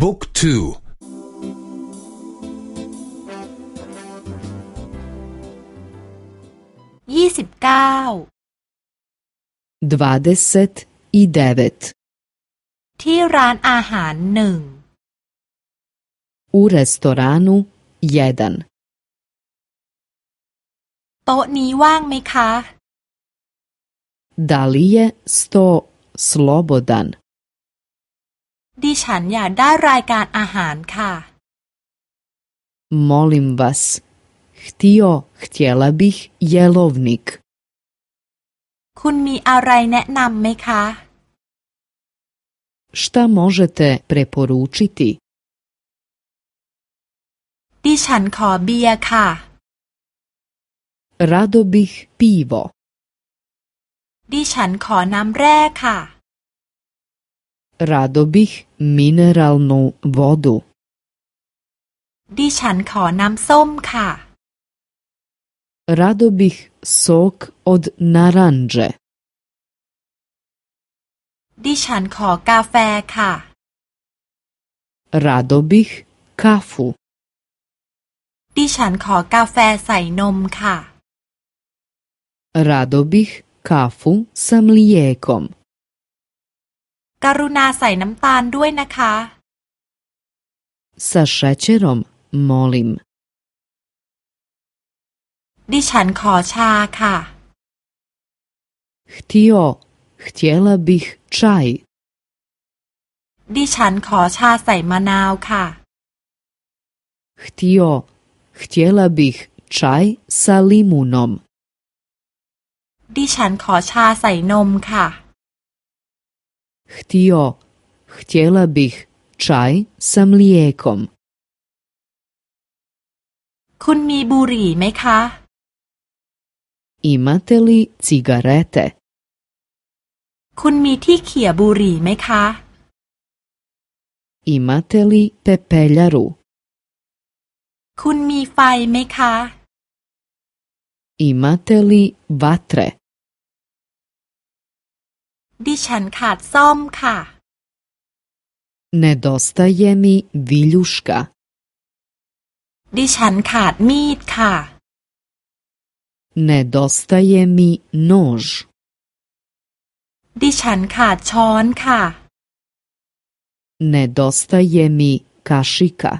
บุ๊กทูยี่สิบเก้าที่ร้านอาหารหนึ่ง U restoranu 1. โต๊ะนี้ว่างไหมคะ Da li je sto slobodan? ดิฉันอยากได้รายการอาหารค่ะ Molim vas, htio, htjela bih jelovnik. คุณมีอะไรแนะนำไหมคะ Šta možete preporučiti? ดิฉันขอเบียร์ค่ะ Rado bih pivo. ดิฉันขอน้ำแร่ค่ะ Rado bih mineralnu vodu. ดิฉันขอน้ำส้มค่ะ Rado bih sok od naranđe. ดิฉันขอกาแฟค่ะ Rado bih kafu. ดิฉันขอกาแฟใส่นมค่ะ Rado bih kafu sa mlijekom. กรุณาใส่น้ำตาลด้วยนะคะ Sa šećerom, molim. ดิฉันขอชาค่ะ Htio, htjela bih čaj. ดิฉันขอชาใส่มะนาวค่ะ Htio, htjela bih čaj sa limunom. ดิฉันขอชาใส่นมค่ะ Htio, htjela bih čaj sa mlijekom. คุณมีบุหรี่ไหมคะ Imate li cigarete? คุณมีที่เขี่ยบุหรี่ไหมคะ Imate li pepeljaru? คุณมีไฟไหมคะ Imate li vatre? ดิฉันขาดซ่อมค่ะ Nedostaje mi viljuška. ดิฉันขาดมีดค่ะ Nedostaje mi nož. ดิฉันขาดช้อนค่ะ Nedostaje mi kašika.